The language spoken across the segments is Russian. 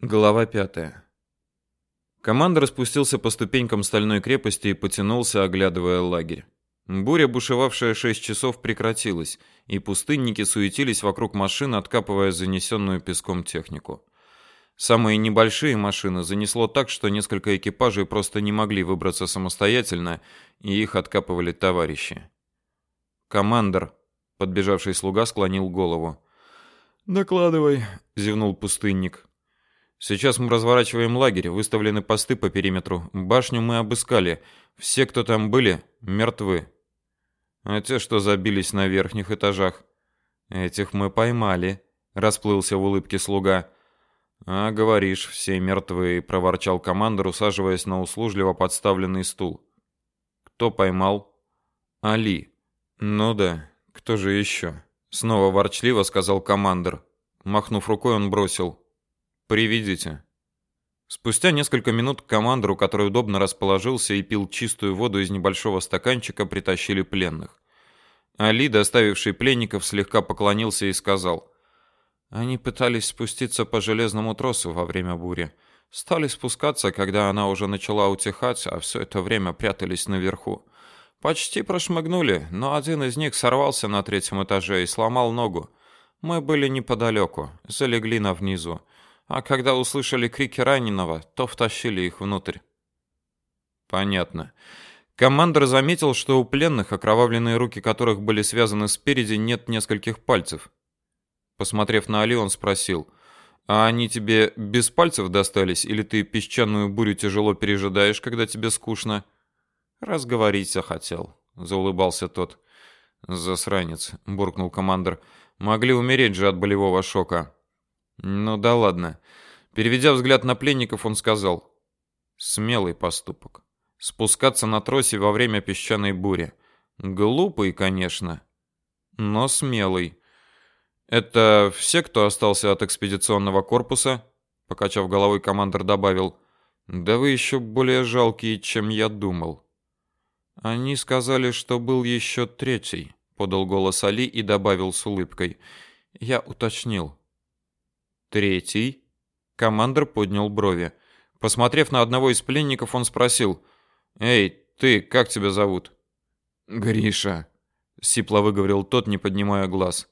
Глава пятая. Командор спустился по ступенькам стальной крепости и потянулся, оглядывая лагерь. Буря, бушевавшая шесть часов, прекратилась, и пустынники суетились вокруг машин, откапывая занесенную песком технику. Самые небольшие машины занесло так, что несколько экипажей просто не могли выбраться самостоятельно, и их откапывали товарищи. Командор, подбежавший слуга, склонил голову. «Докладывай», — зевнул пустынник. Сейчас мы разворачиваем лагерь, выставлены посты по периметру. Башню мы обыскали. Все, кто там были, мертвы. А те, что забились на верхних этажах, этих мы поймали, расплылся в улыбке слуга. А говоришь, все мертвы, проворчал командир, усаживаясь на услужливо подставленный стул. Кто поймал? Али. Ну да, кто же еще? Снова ворчливо сказал командир. Махнув рукой, он бросил: Приведите. Спустя несколько минут к командору, который удобно расположился и пил чистую воду из небольшого стаканчика, притащили пленных. Али, доставивший пленников, слегка поклонился и сказал: "Они пытались спуститься по железному тросу во время бури. Стали спускаться, когда она уже начала утихать, а все это время прятались наверху. Почти прошмыгнули, но один из них сорвался на третьем этаже и сломал ногу. Мы были неподалеку, залегли на внизу а когда услышали крики раненого, то втащили их внутрь. Понятно. Командор заметил, что у пленных, окровавленные руки которых были связаны спереди, нет нескольких пальцев. Посмотрев на Али, он спросил: "А они тебе без пальцев достались или ты песчаную бурю тяжело пережидаешь, когда тебе скучно?" "Разговорить захотел", заулыбался тот. "Засранец", буркнул командор. "Могли умереть же от болевого шока". Ну да ладно. Переведя взгляд на пленников, он сказал: "Смелый поступок. Спускаться на тросе во время песчаной бури. Глупый, конечно, но смелый. Это все, кто остался от экспедиционного корпуса?" Покачав головой, командир добавил: "Да вы еще более жалкие, чем я думал." Они сказали, что был еще третий, подал голос Али и добавил с улыбкой: "Я уточнил. Третий. Командор поднял брови. Посмотрев на одного из пленников, он спросил: "Эй, ты, как тебя зовут?" "Гриша", сипло выговорил тот, не поднимая глаз.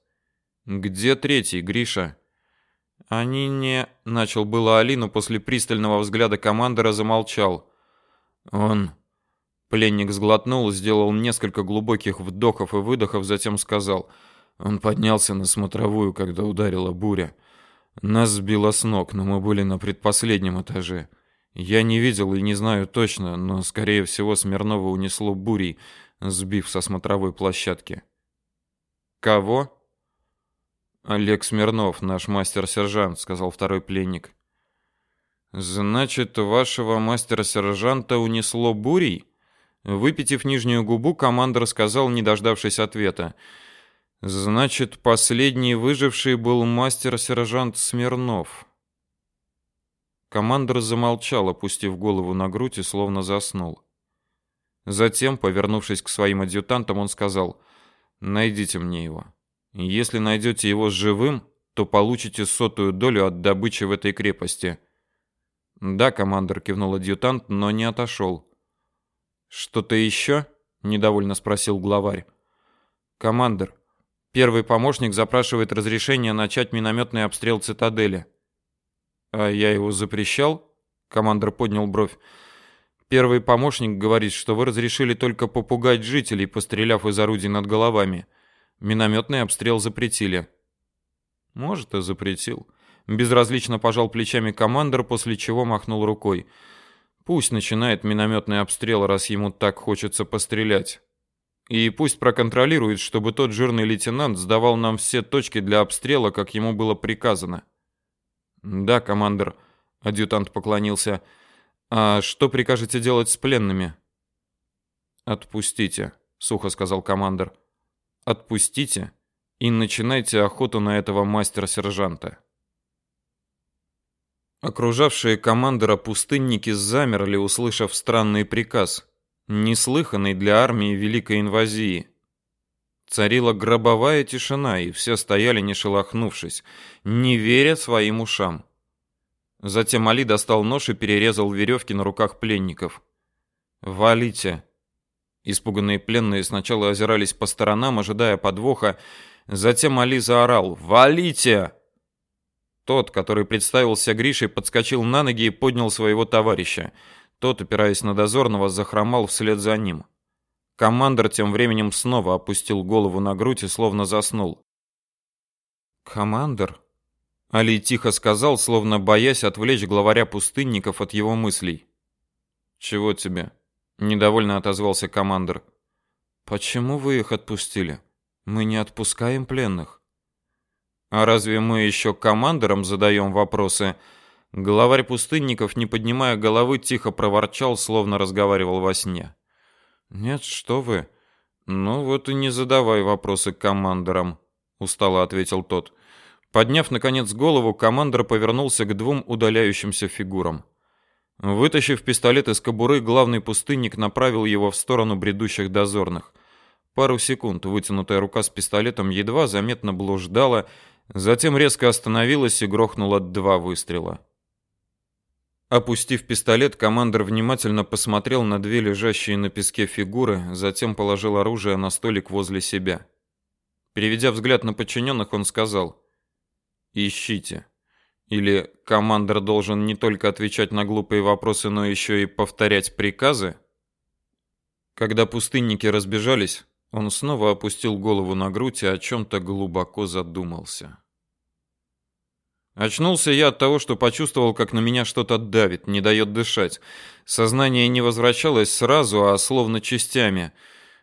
"Где третий, Гриша?" Они не начал было Али, но после пристального взгляда командора замолчал. Он Пленник сглотнул, сделал несколько глубоких вдохов и выдохов, затем сказал: "Он поднялся на смотровую, когда ударила буря. Нас сбило с ног, но мы были на предпоследнем этаже. Я не видел и не знаю точно, но скорее всего Смирнова унесло бурей, сбив со смотровой площадки. Кого? Олег Смирнов, наш мастер-сержант, сказал второй пленник. Значит, вашего мастера-сержанта унесло бурей? Выпитив нижнюю губу, командир сказал, не дождавшись ответа: Значит, последний выживший был мастер-сержант Смирнов. Командор замолчал, опустив голову на грудь и словно заснул. Затем, повернувшись к своим адъютантам, он сказал: "Найдите мне его. Если найдете его живым, то получите сотую долю от добычи в этой крепости". "Да, командор", кивнул адъютант, но не отошел. "Что-то еще?» — недовольно спросил главарь. "Командор, Первый помощник запрашивает разрешение начать минометный обстрел цитадели. А я его запрещал? Командир поднял бровь. Первый помощник говорит, что вы разрешили только попугать жителей, постреляв из орудий над головами. Минометный обстрел запретили. Может, и запретил. Безразлично пожал плечами командир, после чего махнул рукой. Пусть начинает минометный обстрел, раз ему так хочется пострелять. И пусть проконтролирует, чтобы тот жирный лейтенант сдавал нам все точки для обстрела, как ему было приказано. Да, командир, адъютант поклонился. А что прикажете делать с пленными? Отпустите, сухо сказал командир. Отпустите и начинайте охоту на этого мастера-сержанта. Окружавшие командира пустынники замерли, услышав странный приказ неслыханный для армии великой инвазии. Царила гробовая тишина, и все стояли не шелохнувшись, не веря своим ушам. Затем Али достал нож и перерезал веревки на руках пленников. «Валите!» Испуганные пленные сначала озирались по сторонам, ожидая подвоха, затем Али заорал «Валите!» Тот, который представился Гришей, подскочил на ноги и поднял своего товарища. Тот, опираясь на дозорного, захромал вслед за ним. Командор тем временем снова опустил голову на грудь и словно заснул. «Командор?» Али тихо сказал, словно боясь отвлечь главаря пустынников от его мыслей. «Чего тебе?» — недовольно отозвался командор. «Почему вы их отпустили? Мы не отпускаем пленных». А разве мы еще командорам задаем вопросы? Главарь пустынников, не поднимая головы, тихо проворчал, словно разговаривал во сне. Нет, что вы? Ну вот и не задавай вопросы командорам, устало ответил тот. Подняв наконец голову, командор повернулся к двум удаляющимся фигурам. Вытащив пистолет из кобуры, главный пустынник направил его в сторону бредущих дозорных. Пару секунд вытянутая рука с пистолетом едва заметно блуждала, Затем резко остановилась и грохнула два выстрела. Опустив пистолет, командир внимательно посмотрел на две лежащие на песке фигуры, затем положил оружие на столик возле себя. Переведя взгляд на подчиненных, он сказал: "Ищите". Или командир должен не только отвечать на глупые вопросы, но еще и повторять приказы? Когда пустынники разбежались, он снова опустил голову на грудь и о чем-то глубоко задумался. Очнулся я от того, что почувствовал, как на меня что-то давит, не дает дышать. Сознание не возвращалось сразу, а словно частями.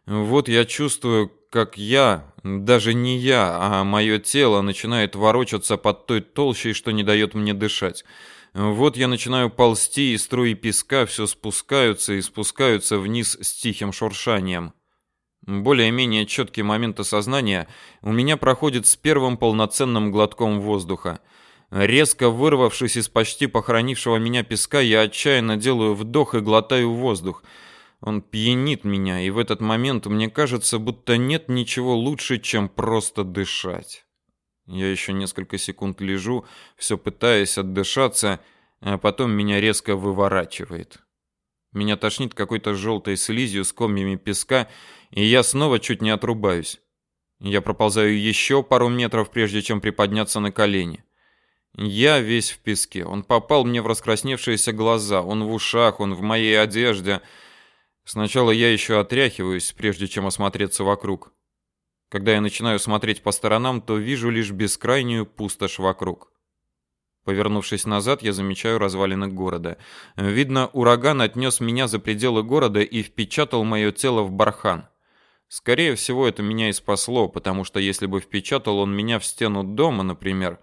Вот я чувствую, как я, даже не я, а мое тело начинает ворочаться под той толщей, что не дает мне дышать. Вот я начинаю ползти, и струи песка все спускаются и спускаются вниз с тихим шуршанием. Более-менее четкий момент осознания у меня проходит с первым полноценным глотком воздуха. Резко вырвавшись из почти похоронившего меня песка, я отчаянно делаю вдох и глотаю воздух. Он пьянит меня, и в этот момент мне кажется, будто нет ничего лучше, чем просто дышать. Я еще несколько секунд лежу, все пытаясь отдышаться, а потом меня резко выворачивает. Меня тошнит какой-то желтой слизью с комьями песка, и я снова чуть не отрубаюсь. Я проползаю еще пару метров, прежде чем приподняться на колени. Я весь в песке. Он попал мне в раскрасневшиеся глаза, он в ушах, он в моей одежде. Сначала я еще отряхиваюсь, прежде чем осмотреться вокруг. Когда я начинаю смотреть по сторонам, то вижу лишь бескрайнюю пустошь вокруг. Повернувшись назад, я замечаю развалины города. Видно, ураган отнес меня за пределы города и впечатал мое тело в бархан. Скорее всего, это меня и спасло, потому что если бы впечатал он меня в стену дома, например,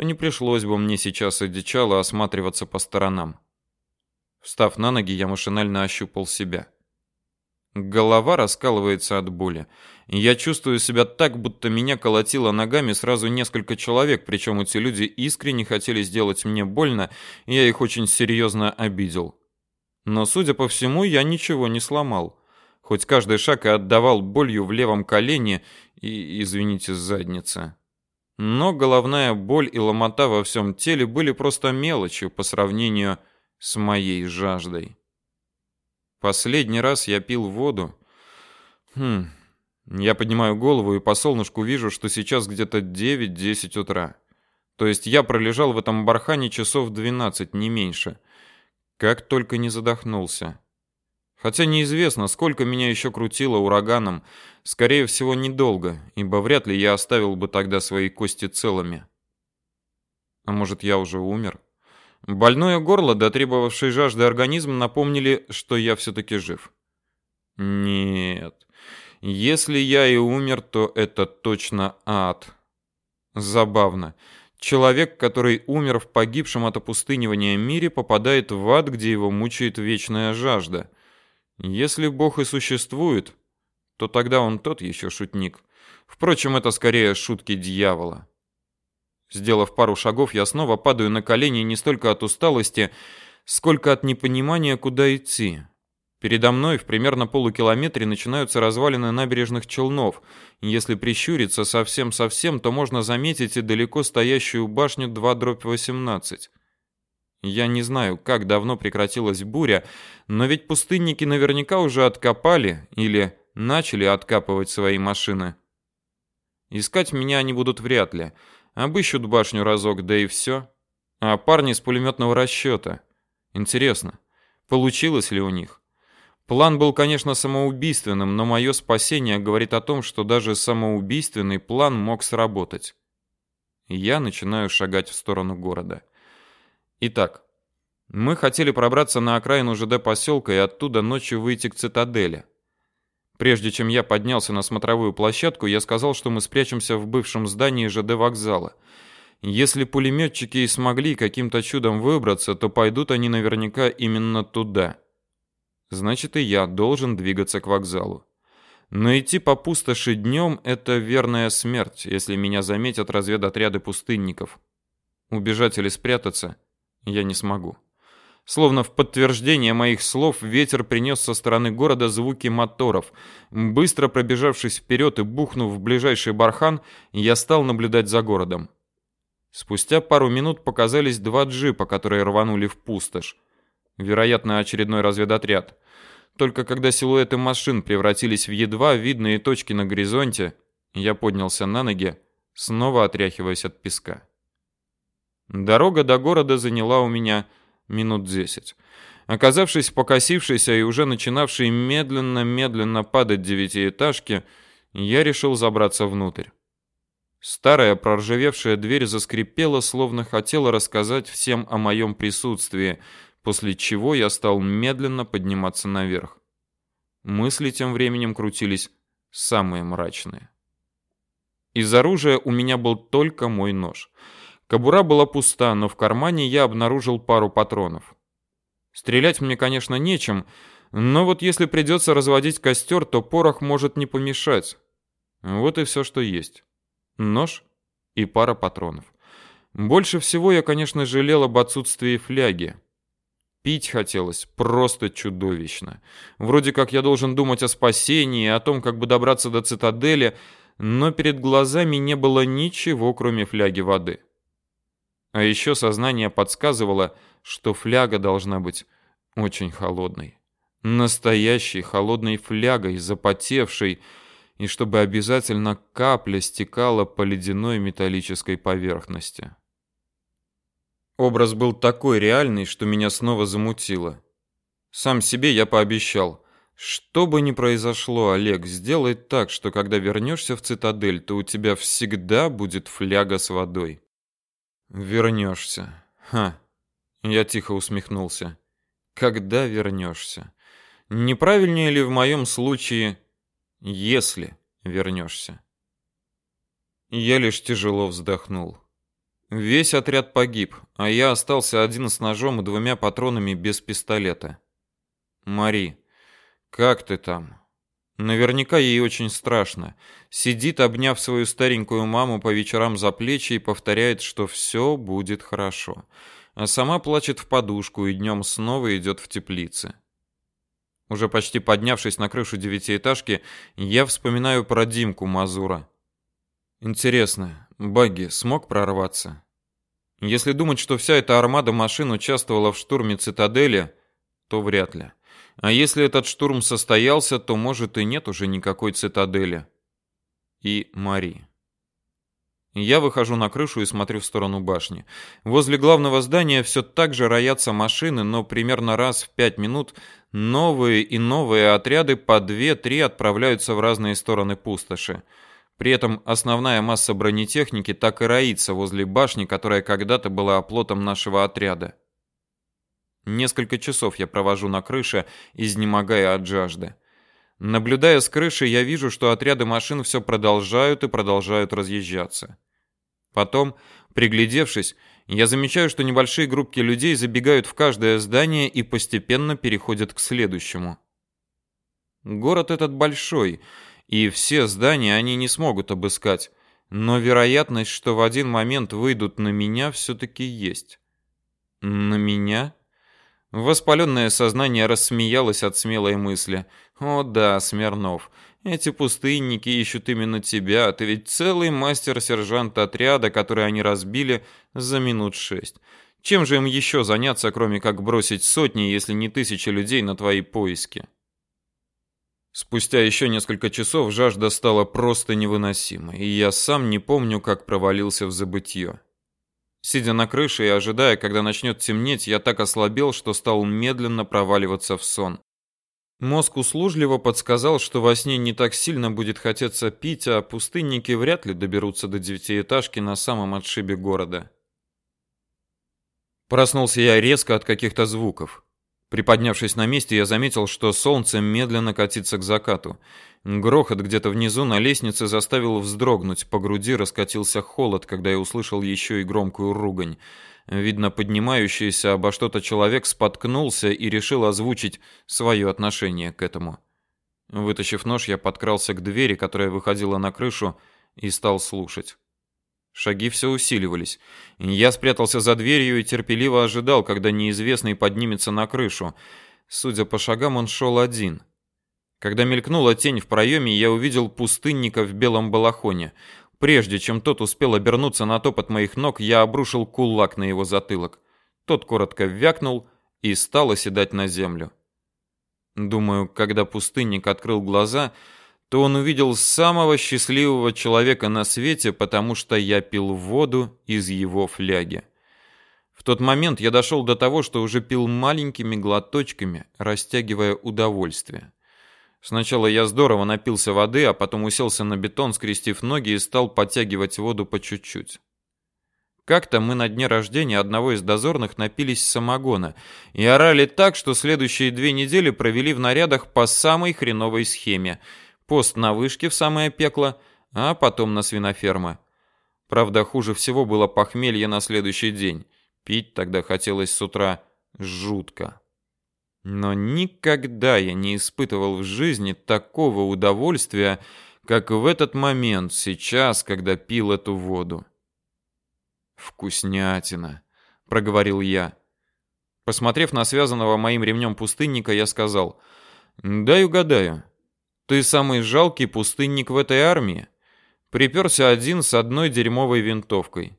то не пришлось бы мне сейчас одичало осматриваться по сторонам. Встав на ноги, я машинально ощупал себя. Голова раскалывается от боли. Я чувствую себя так, будто меня колотило ногами сразу несколько человек, причем эти люди искренне хотели сделать мне больно, и я их очень серьезно обидел. Но, судя по всему, я ничего не сломал хоть каждый шаг и отдавал болью в левом колене и, извините, заднице. Но головная боль и ломота во всем теле были просто мелочью по сравнению с моей жаждой. Последний раз я пил воду. Хм. Я поднимаю голову и по солнышку вижу, что сейчас где-то 9-10 утра. То есть я пролежал в этом бархане часов 12, не меньше. Как только не задохнулся. Хотя неизвестно, сколько меня еще крутило ураганом, скорее всего, недолго, ибо вряд ли я оставил бы тогда свои кости целыми. А может, я уже умер? Больное горло, дотребовавший жажды организм, напомнили, что я все-таки жив. Нет. Если я и умер, то это точно ад. Забавно. Человек, который умер в погибшем от опустынивания мире, попадает в ад, где его мучает вечная жажда. Если Бог и существует, то тогда он тот еще шутник. Впрочем, это скорее шутки дьявола. Сделав пару шагов, я снова падаю на колени не столько от усталости, сколько от непонимания, куда идти. Передо мной в примерно полукилометре начинаются развалины набережных челнов. Если прищуриться совсем-совсем, то можно заметить и далеко стоящую башню 2/18. Я не знаю, как давно прекратилась буря, но ведь пустынники наверняка уже откопали или начали откапывать свои машины. Искать меня они будут вряд ли. Обыщут башню разок, да и все. А парни с пулеметного расчета. Интересно, получилось ли у них? План был, конечно, самоубийственным, но мое спасение говорит о том, что даже самоубийственный план мог сработать. Я начинаю шагать в сторону города. Итак, мы хотели пробраться на окраину ЖД поселка и оттуда ночью выйти к цитадели. Прежде чем я поднялся на смотровую площадку, я сказал, что мы спрячемся в бывшем здании ЖД вокзала. Если пулеметчики и смогли каким-то чудом выбраться, то пойдут они наверняка именно туда. Значит, и я должен двигаться к вокзалу. Но идти по пустоши днем — это верная смерть, если меня заметят разведотряды пустынников. Убежать или спрятаться я не смогу. Словно в подтверждение моих слов, ветер принес со стороны города звуки моторов. Быстро пробежавшись вперед и бухнув в ближайший бархан, я стал наблюдать за городом. Спустя пару минут показались два джипа, которые рванули в пустошь. Вероятно, очередной разведотряд. Только когда силуэты машин превратились в едва видные точки на горизонте, я поднялся на ноги, снова отряхиваясь от песка. Дорога до города заняла у меня минут десять. Оказавшись покосившейся и уже начинавшей медленно-медленно падать девятиэтажке, я решил забраться внутрь. Старая проржавевшая дверь заскрипела, словно хотела рассказать всем о моем присутствии, после чего я стал медленно подниматься наверх. Мысли тем временем крутились самые мрачные. Из оружия у меня был только мой нож — Кобура была пуста, но в кармане я обнаружил пару патронов. Стрелять мне, конечно, нечем, но вот если придется разводить костер, то порох может не помешать. Вот и все, что есть. Нож и пара патронов. Больше всего я, конечно, жалел об отсутствии фляги. Пить хотелось просто чудовищно. Вроде как я должен думать о спасении, о том, как бы добраться до цитадели, но перед глазами не было ничего, кроме фляги воды. А еще сознание подсказывало, что фляга должна быть очень холодной. Настоящей холодной флягой, запотевшей, и чтобы обязательно капля стекала по ледяной металлической поверхности. Образ был такой реальный, что меня снова замутило. Сам себе я пообещал, что бы ни произошло, Олег, сделай так, что когда вернешься в цитадель, то у тебя всегда будет фляга с водой. Вернешься. Ха. Я тихо усмехнулся. Когда вернешься? Неправильнее ли в моем случае если вернешься? Я лишь тяжело вздохнул. Весь отряд погиб, а я остался один с ножом и двумя патронами без пистолета. Мари, как ты там? Наверняка ей очень страшно. Сидит, обняв свою старенькую маму по вечерам за плечи и повторяет, что все будет хорошо. А сама плачет в подушку и днем снова идет в теплице. Уже почти поднявшись на крышу девятиэтажки, я вспоминаю про Димку Мазура. Интересно, Багги смог прорваться? Если думать, что вся эта армада машин участвовала в штурме цитадели, то вряд ли. А если этот штурм состоялся, то может и нет уже никакой цитадели. И Мари. Я выхожу на крышу и смотрю в сторону башни. Возле главного здания все так же роятся машины, но примерно раз в пять минут новые и новые отряды по две-три отправляются в разные стороны пустоши. При этом основная масса бронетехники так и роится возле башни, которая когда-то была оплотом нашего отряда. Несколько часов я провожу на крыше, изнемогая от жажды. Наблюдая с крыши, я вижу, что отряды машин все продолжают и продолжают разъезжаться. Потом, приглядевшись, я замечаю, что небольшие группки людей забегают в каждое здание и постепенно переходят к следующему. Город этот большой, и все здания они не смогут обыскать, но вероятность, что в один момент выйдут на меня, все-таки есть. На меня? Воспаленное сознание рассмеялось от смелой мысли. «О да, Смирнов, эти пустынники ищут именно тебя, ты ведь целый мастер-сержант отряда, который они разбили за минут шесть. Чем же им еще заняться, кроме как бросить сотни, если не тысячи людей на твои поиски? Спустя еще несколько часов жажда стала просто невыносимой, и я сам не помню, как провалился в забытье. Сидя на крыше и ожидая, когда начнет темнеть, я так ослабел, что стал медленно проваливаться в сон. Мозг услужливо подсказал, что во сне не так сильно будет хотеться пить, а пустынники вряд ли доберутся до девятиэтажки на самом отшибе города. Проснулся я резко от каких-то звуков. Приподнявшись на месте, я заметил, что солнце медленно катится к закату. Грохот где-то внизу на лестнице заставил вздрогнуть, по груди раскатился холод, когда я услышал еще и громкую ругань. Видно, поднимающийся обо что-то человек споткнулся и решил озвучить свое отношение к этому. Вытащив нож, я подкрался к двери, которая выходила на крышу, и стал слушать. Шаги все усиливались. Я спрятался за дверью и терпеливо ожидал, когда неизвестный поднимется на крышу. Судя по шагам, он шел один. Когда мелькнула тень в проеме, я увидел пустынника в белом балахоне. Прежде чем тот успел обернуться на топот моих ног, я обрушил кулак на его затылок. Тот коротко вякнул и стал оседать на землю. Думаю, когда пустынник открыл глаза, то он увидел самого счастливого человека на свете, потому что я пил воду из его фляги. В тот момент я дошел до того, что уже пил маленькими глоточками, растягивая удовольствие. Сначала я здорово напился воды, а потом уселся на бетон, скрестив ноги и стал подтягивать воду по чуть-чуть. Как-то мы на дне рождения одного из дозорных напились самогона и орали так, что следующие две недели провели в нарядах по самой хреновой схеме – пост на вышке в самое пекло, а потом на свинофермы. Правда, хуже всего было похмелье на следующий день. Пить тогда хотелось с утра жутко. Но никогда я не испытывал в жизни такого удовольствия, как в этот момент, сейчас, когда пил эту воду. «Вкуснятина», — проговорил я. Посмотрев на связанного моим ремнем пустынника, я сказал, «Дай угадаю, ты самый жалкий пустынник в этой армии. Приперся один с одной дерьмовой винтовкой.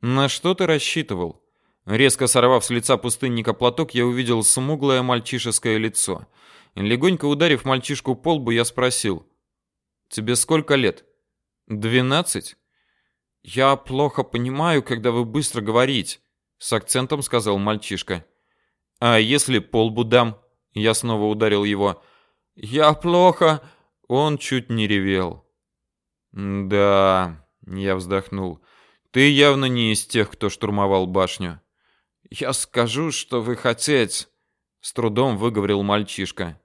На что ты рассчитывал? Резко сорвав с лица пустынника платок, я увидел смуглое мальчишеское лицо. Легонько ударив мальчишку по лбу, я спросил: "Тебе сколько лет?" «Двенадцать?» «Я плохо понимаю, когда вы быстро говорите», — с акцентом сказал мальчишка. «А если по лбу дам?» Я снова ударил его. Я плохо. Он чуть не ревел. Да, я вздохнул. Ты явно не из тех, кто штурмовал башню. Я скажу, что вы хотите, с трудом выговорил мальчишка.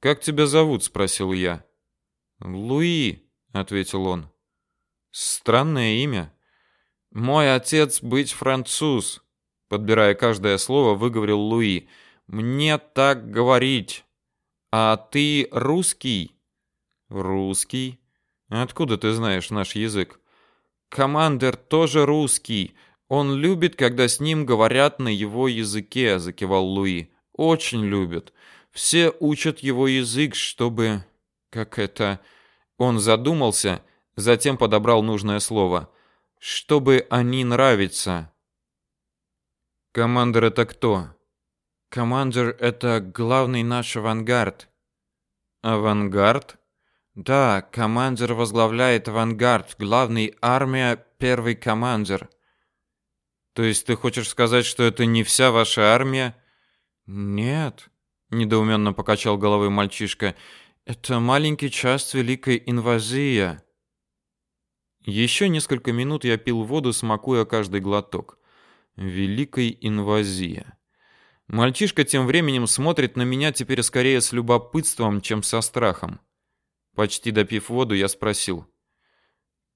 Как тебя зовут, спросил я. Луи, ответил он. Странное имя. Мой отец быть француз, подбирая каждое слово, выговорил Луи. Мне так говорить. А ты русский? Русский? Откуда ты знаешь наш язык? Командир тоже русский. Он любит, когда с ним говорят на его языке, закивал Луи. Очень любит. Все учат его язык, чтобы как это Он задумался, затем подобрал нужное слово. Чтобы они нравиться. Командир это кто? Командир — это главный наш авангард. Авангард? Да, командир возглавляет авангард. Главный армия — первый командир. То есть ты хочешь сказать, что это не вся ваша армия? Нет, недоуменно покачал головой мальчишка. Это маленький часть великой инвазии. Еще несколько минут я пил воду, смакуя каждый глоток. Великой инвазии. Мальчишка тем временем смотрит на меня теперь скорее с любопытством, чем со страхом. Почти допив воду, я спросил: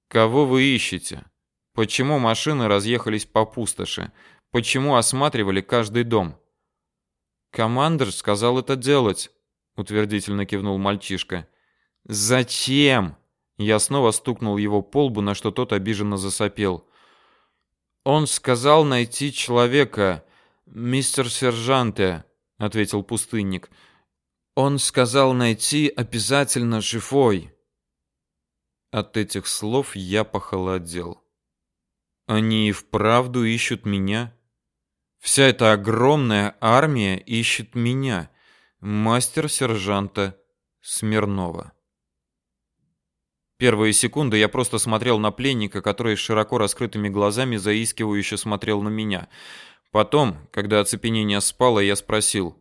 "Кого вы ищете? Почему машины разъехались по пустоши? Почему осматривали каждый дом?" "Командир сказал это делать", утвердительно кивнул мальчишка. "Зачем?" Я снова стукнул его по лбу, на что тот обиженно засопел. Он сказал найти человека, «Мистер сержанте», — ответил пустынник, — «он сказал найти обязательно живой». От этих слов я похолодел. Они и вправду ищут меня? Вся эта огромная армия ищет меня, мастер-сержанта Смирнова. Первые секунды я просто смотрел на пленника, который широко раскрытыми глазами заискивающе смотрел на меня. Потом, когда оцепенение спало, я спросил: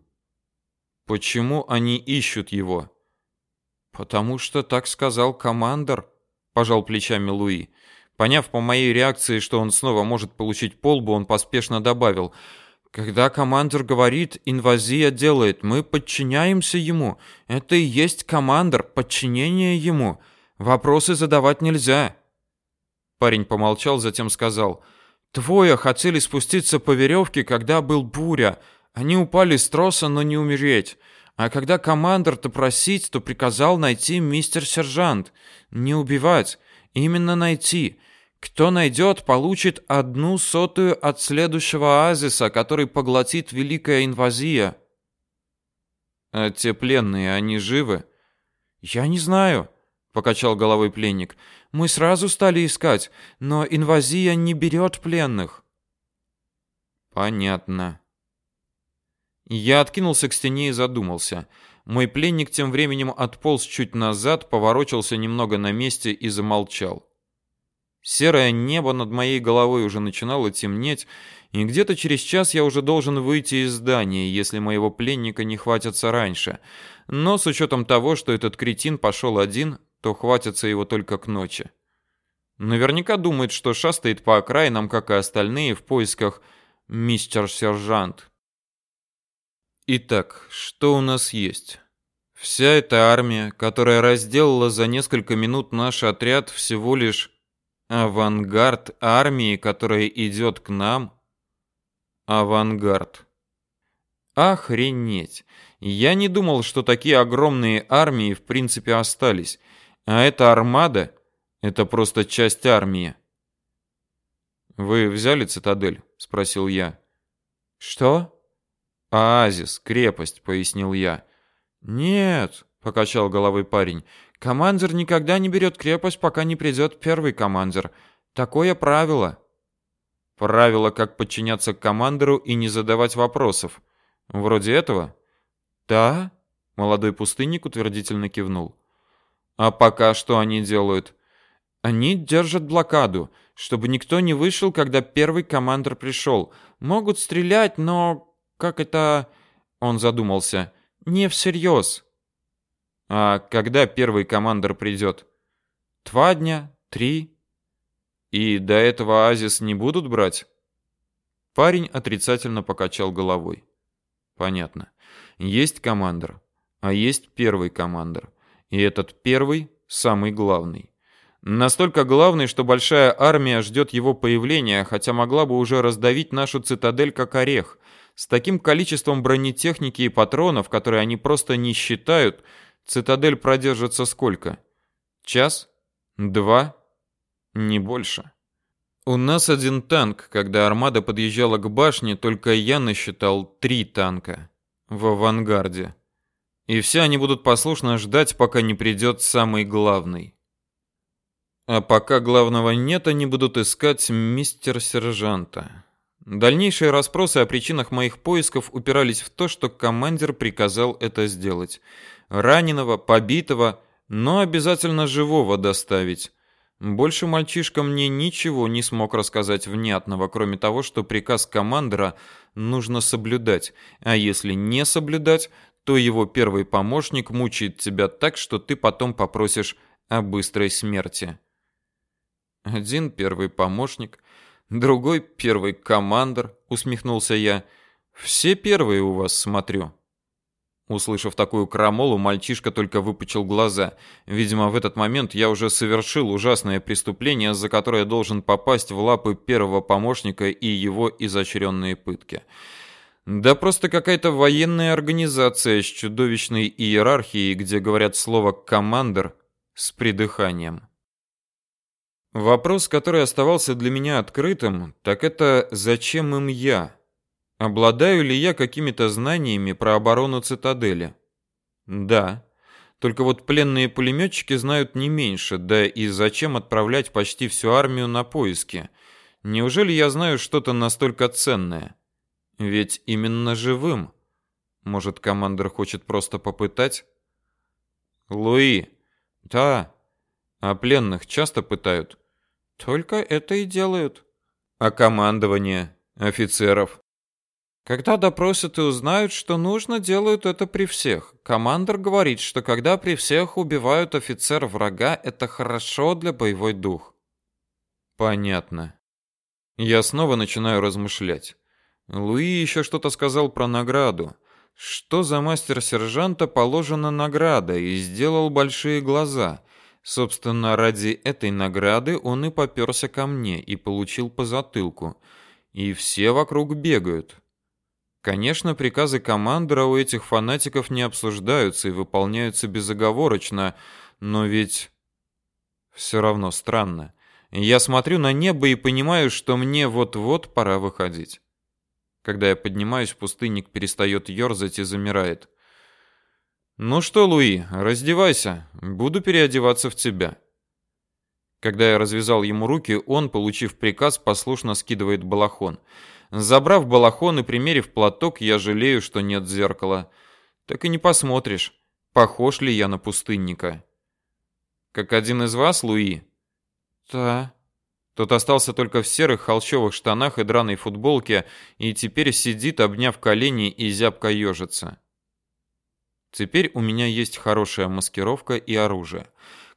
"Почему они ищут его?" "Потому что так сказал командир", пожал плечами Луи. Поняв по моей реакции, что он снова может получить полбу, он поспешно добавил: когда командир говорит, инвазия делает, мы подчиняемся ему. Это и есть командир, подчинение ему. Вопросы задавать нельзя. Парень помолчал, затем сказал: "Твоя хотели спуститься по веревке, когда был буря. Они упали с троса, но не умереть. А когда командир-то просить, то приказал найти мистер-сержант. Не убивать, именно найти. Кто найдет, получит одну сотую от следующего оазиса, который поглотит великая инвазия. А те пленные, они живы? Я не знаю, покачал головой пленник. Мы сразу стали искать, но инвазия не берет пленных. Понятно. Я откинулся к стене и задумался. Мой пленник тем временем отполз чуть назад, поворочился немного на месте и замолчал. Серое небо над моей головой уже начинало темнеть, и где-то через час я уже должен выйти из здания, если моего пленника не хватится раньше. Но с учетом того, что этот кретин пошел один, то хватится его только к ночи. Наверняка думает, что шастает по окраинам, как и остальные, в поисках мистер-сержант. Итак, что у нас есть? Вся эта армия, которая разделала за несколько минут наш отряд всего лишь Авангард армии, которая идет к нам? Авангард. Охренеть. Я не думал, что такие огромные армии в принципе остались. А эта армада это просто часть армии. Вы взяли цитадель? спросил я. Что? Оазис, крепость, пояснил я. Нет, покачал головой парень. Командир никогда не берет крепость, пока не придет первый командир. Такое правило. Правило, как подчиняться командиру и не задавать вопросов. Вроде этого? Да, молодой пустынник утвердительно кивнул. А пока что они делают? Они держат блокаду, чтобы никто не вышел, когда первый командир пришел. Могут стрелять, но как это Он задумался. Не всерьез. А когда первый командир придет? Два дня, три. И до этого Азис не будут брать? Парень отрицательно покачал головой. Понятно. Есть командир, а есть первый командир. И этот первый самый главный. Настолько главный, что большая армия ждет его появления, хотя могла бы уже раздавить нашу цитадель как орех. С таким количеством бронетехники и патронов, которые они просто не считают, Цитадель продержится сколько? Час? Два? Не больше. У нас один танк, когда армада подъезжала к башне, только я насчитал три танка в авангарде. И все они будут послушно ждать, пока не придет самый главный. А пока главного нет, они будут искать мистер-сержанта. Дальнейшие расспросы о причинах моих поисков упирались в то, что командир приказал это сделать – раненого, побитого, но обязательно живого доставить. Больше мальчишка мне ничего не смог рассказать внятного, кроме того, что приказ командира нужно соблюдать, а если не соблюдать, то его первый помощник мучает тебя так, что ты потом попросишь о быстрой смерти. Один первый помощник, другой первый командир, усмехнулся я. Все первые у вас, смотрю. Услышав такую крамолу, мальчишка только выпучил глаза. Видимо, в этот момент я уже совершил ужасное преступление, за которое должен попасть в лапы первого помощника и его изощренные пытки. Да просто какая-то военная организация с чудовищной иерархией, где говорят слово командир с придыханием. Вопрос, который оставался для меня открытым, так это зачем им я? Обладаю ли я какими-то знаниями про оборону цитадели? Да. Только вот пленные пулеметчики знают не меньше, да и зачем отправлять почти всю армию на поиски? Неужели я знаю что-то настолько ценное? Ведь именно живым. Может, командир хочет просто попытать? Луи. Да. А пленных часто пытают? Только это и делают. А командование офицеров? Когда допросят и узнают, что нужно, делают это при всех. Командир говорит, что когда при всех убивают офицер врага, это хорошо для боевой дух. Понятно. Я снова начинаю размышлять. Луи еще что-то сказал про награду. Что за мастер-сержанта положена награда и сделал большие глаза. Собственно, ради этой награды он и попёрся ко мне и получил по затылку. И все вокруг бегают. Конечно, приказы командира у этих фанатиков не обсуждаются и выполняются безоговорочно, но ведь все равно странно. Я смотрю на небо и понимаю, что мне вот-вот пора выходить. Когда я поднимаюсь, пустынник перестает ерзать и замирает. Ну что, Луи, раздевайся, буду переодеваться в тебя. Когда я развязал ему руки, он, получив приказ, послушно скидывает балахон. Забрав балахон и примерив платок, я жалею, что нет зеркала. Так и не посмотришь, похож ли я на пустынника. Как один из вас, Луи? Да. Тот остался только в серых холщовых штанах и драной футболке и теперь сидит, обняв колени и зябко ежится. Теперь у меня есть хорошая маскировка и оружие.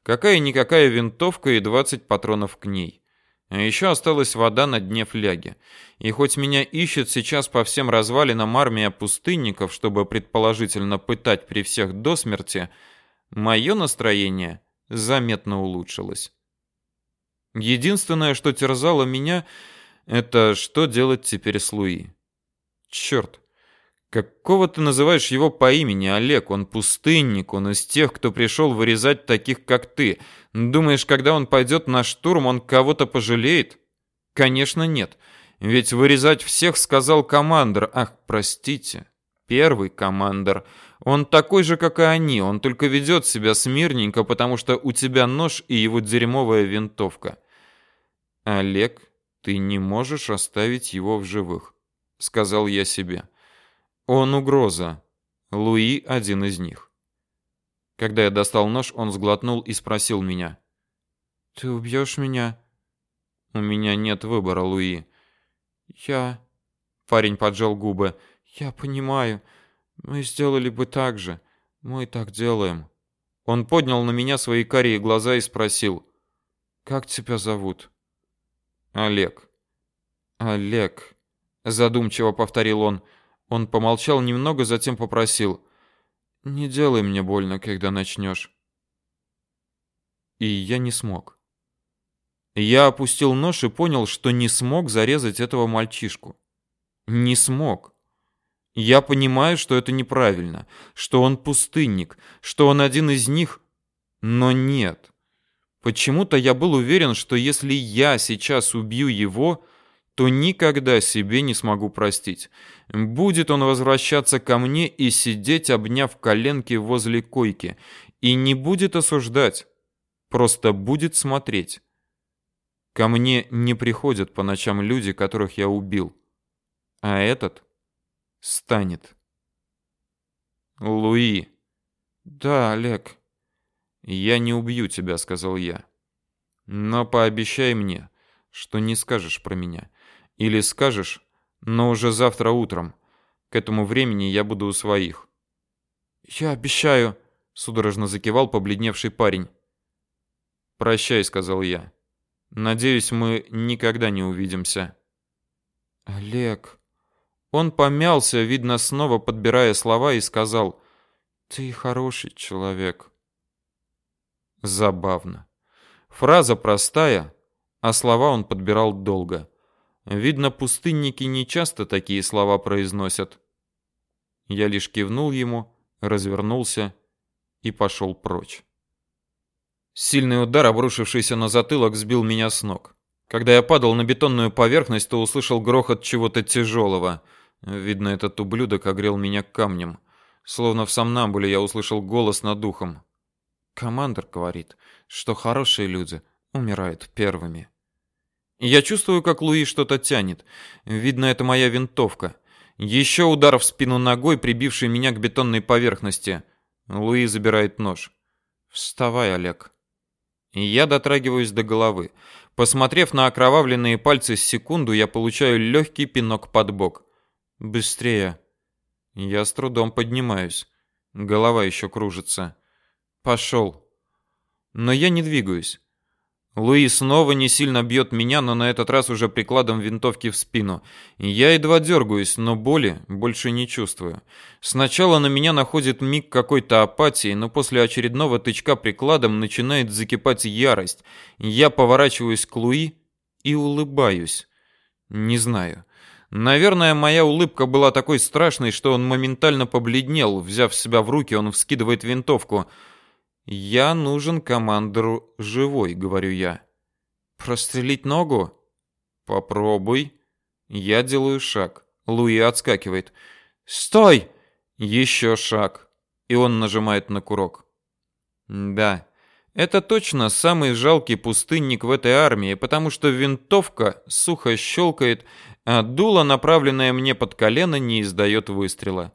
Какая-никакая винтовка и 20 патронов к ней. А еще осталась вода на дне фляги. И хоть меня ищет сейчас по всем развалинам армия пустынников, чтобы предположительно пытать при всех до смерти, мое настроение заметно улучшилось. Единственное, что терзало меня, это что делать теперь с Луи. Черт, Какого ты называешь его по имени, Олег? Он пустынник, он из тех, кто пришел вырезать таких, как ты. Думаешь, когда он пойдет на штурм, он кого-то пожалеет? Конечно, нет. Ведь вырезать всех сказал командир. Ах, простите. Первый командир. Он такой же, как и они, он только ведет себя смирненько, потому что у тебя нож и его дерьмовая винтовка. Олег, ты не можешь оставить его в живых, сказал я себе. Он угроза. Луи один из них. Когда я достал нож, он сглотнул и спросил меня: "Ты убьешь меня?" "У меня нет выбора, Луи." "Я..." Парень поджал губы. "Я понимаю. Мы сделали бы так же. Мы так делаем." Он поднял на меня свои карие глаза и спросил: "Как тебя зовут?" "Олег." "Олег," задумчиво повторил он. Он помолчал немного, затем попросил: "Не делай мне больно, когда начнешь». И я не смог. Я опустил нож и понял, что не смог зарезать этого мальчишку. Не смог. Я понимаю, что это неправильно, что он пустынник, что он один из них, но нет. Почему-то я был уверен, что если я сейчас убью его, то никогда себе не смогу простить. Будет он возвращаться ко мне и сидеть, обняв коленки возле койки, и не будет осуждать, просто будет смотреть. Ко мне не приходят по ночам люди, которых я убил, а этот станет. Луи. Да, Олег. Я не убью тебя, сказал я. Но пообещай мне, что не скажешь про меня. Или скажешь, но уже завтра утром. К этому времени я буду у своих. Я обещаю, судорожно закивал побледневший парень. Прощай, сказал я. Надеюсь, мы никогда не увидимся. Олег. Он помялся, видно, снова подбирая слова и сказал: "Ты хороший человек". Забавно. Фраза простая, а слова он подбирал долго. Видно, пустынники не часто такие слова произносят. Я лишь кивнул ему, развернулся и пошел прочь. Сильный удар, обрушившийся на затылок, сбил меня с ног. Когда я падал на бетонную поверхность, то услышал грохот чего-то тяжелого. Видно, этот ублюдок огрел меня камнем. Словно в сомнамбуле я услышал голос над духом. Командир говорит, что хорошие люди умирают первыми. Я чувствую, как Луи что-то тянет. Видно, это моя винтовка. Еще удар в спину ногой, прибивший меня к бетонной поверхности. Луи забирает нож. Вставай, Олег. Я дотрагиваюсь до головы. Посмотрев на окровавленные пальцы секунду, я получаю легкий пинок под бок. Быстрее. Я с трудом поднимаюсь. Голова еще кружится. Пошел. Но я не двигаюсь. Луи снова не сильно бьет меня, но на этот раз уже прикладом винтовки в спину. Я едва дергаюсь, но боли больше не чувствую. Сначала на меня находит миг какой-то апатии, но после очередного тычка прикладом начинает закипать ярость. Я поворачиваюсь к Луи и улыбаюсь. Не знаю. Наверное, моя улыбка была такой страшной, что он моментально побледнел. Взяв себя в руки, он вскидывает винтовку — «Я нужен командору живой», — говорю я. «Прострелить ногу?» «Попробуй». Я делаю шаг. Луи отскакивает. «Стой!» Еще шаг. И он нажимает на курок. Да, это точно самый жалкий пустынник в этой армии, потому что винтовка сухо щелкает, а дуло, направленное мне под колено, не издает выстрела.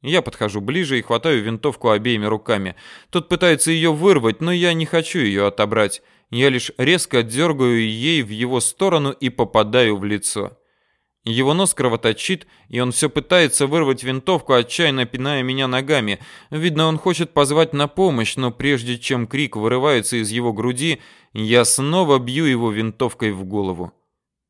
Я подхожу ближе и хватаю винтовку обеими руками. Тот пытается ее вырвать, но я не хочу ее отобрать. Я лишь резко дергаю ей в его сторону и попадаю в лицо. Его нос кровоточит, и он все пытается вырвать винтовку, отчаянно пиная меня ногами. Видно, он хочет позвать на помощь, но прежде чем крик вырывается из его груди, я снова бью его винтовкой в голову.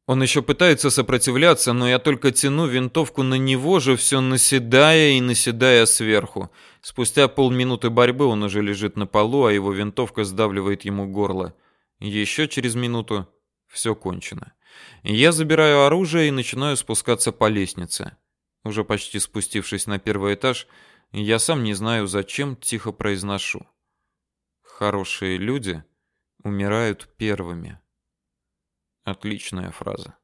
Он еще пытается сопротивляться, но я только тяну винтовку на него же, все наседая и наседая сверху. Спустя полминуты борьбы он уже лежит на полу, а его винтовка сдавливает ему горло. Еще через минуту все кончено. Я забираю оружие и начинаю спускаться по лестнице. Уже почти спустившись на первый этаж, я сам не знаю, зачем тихо произношу. Хорошие люди умирают первыми. Отличная фраза.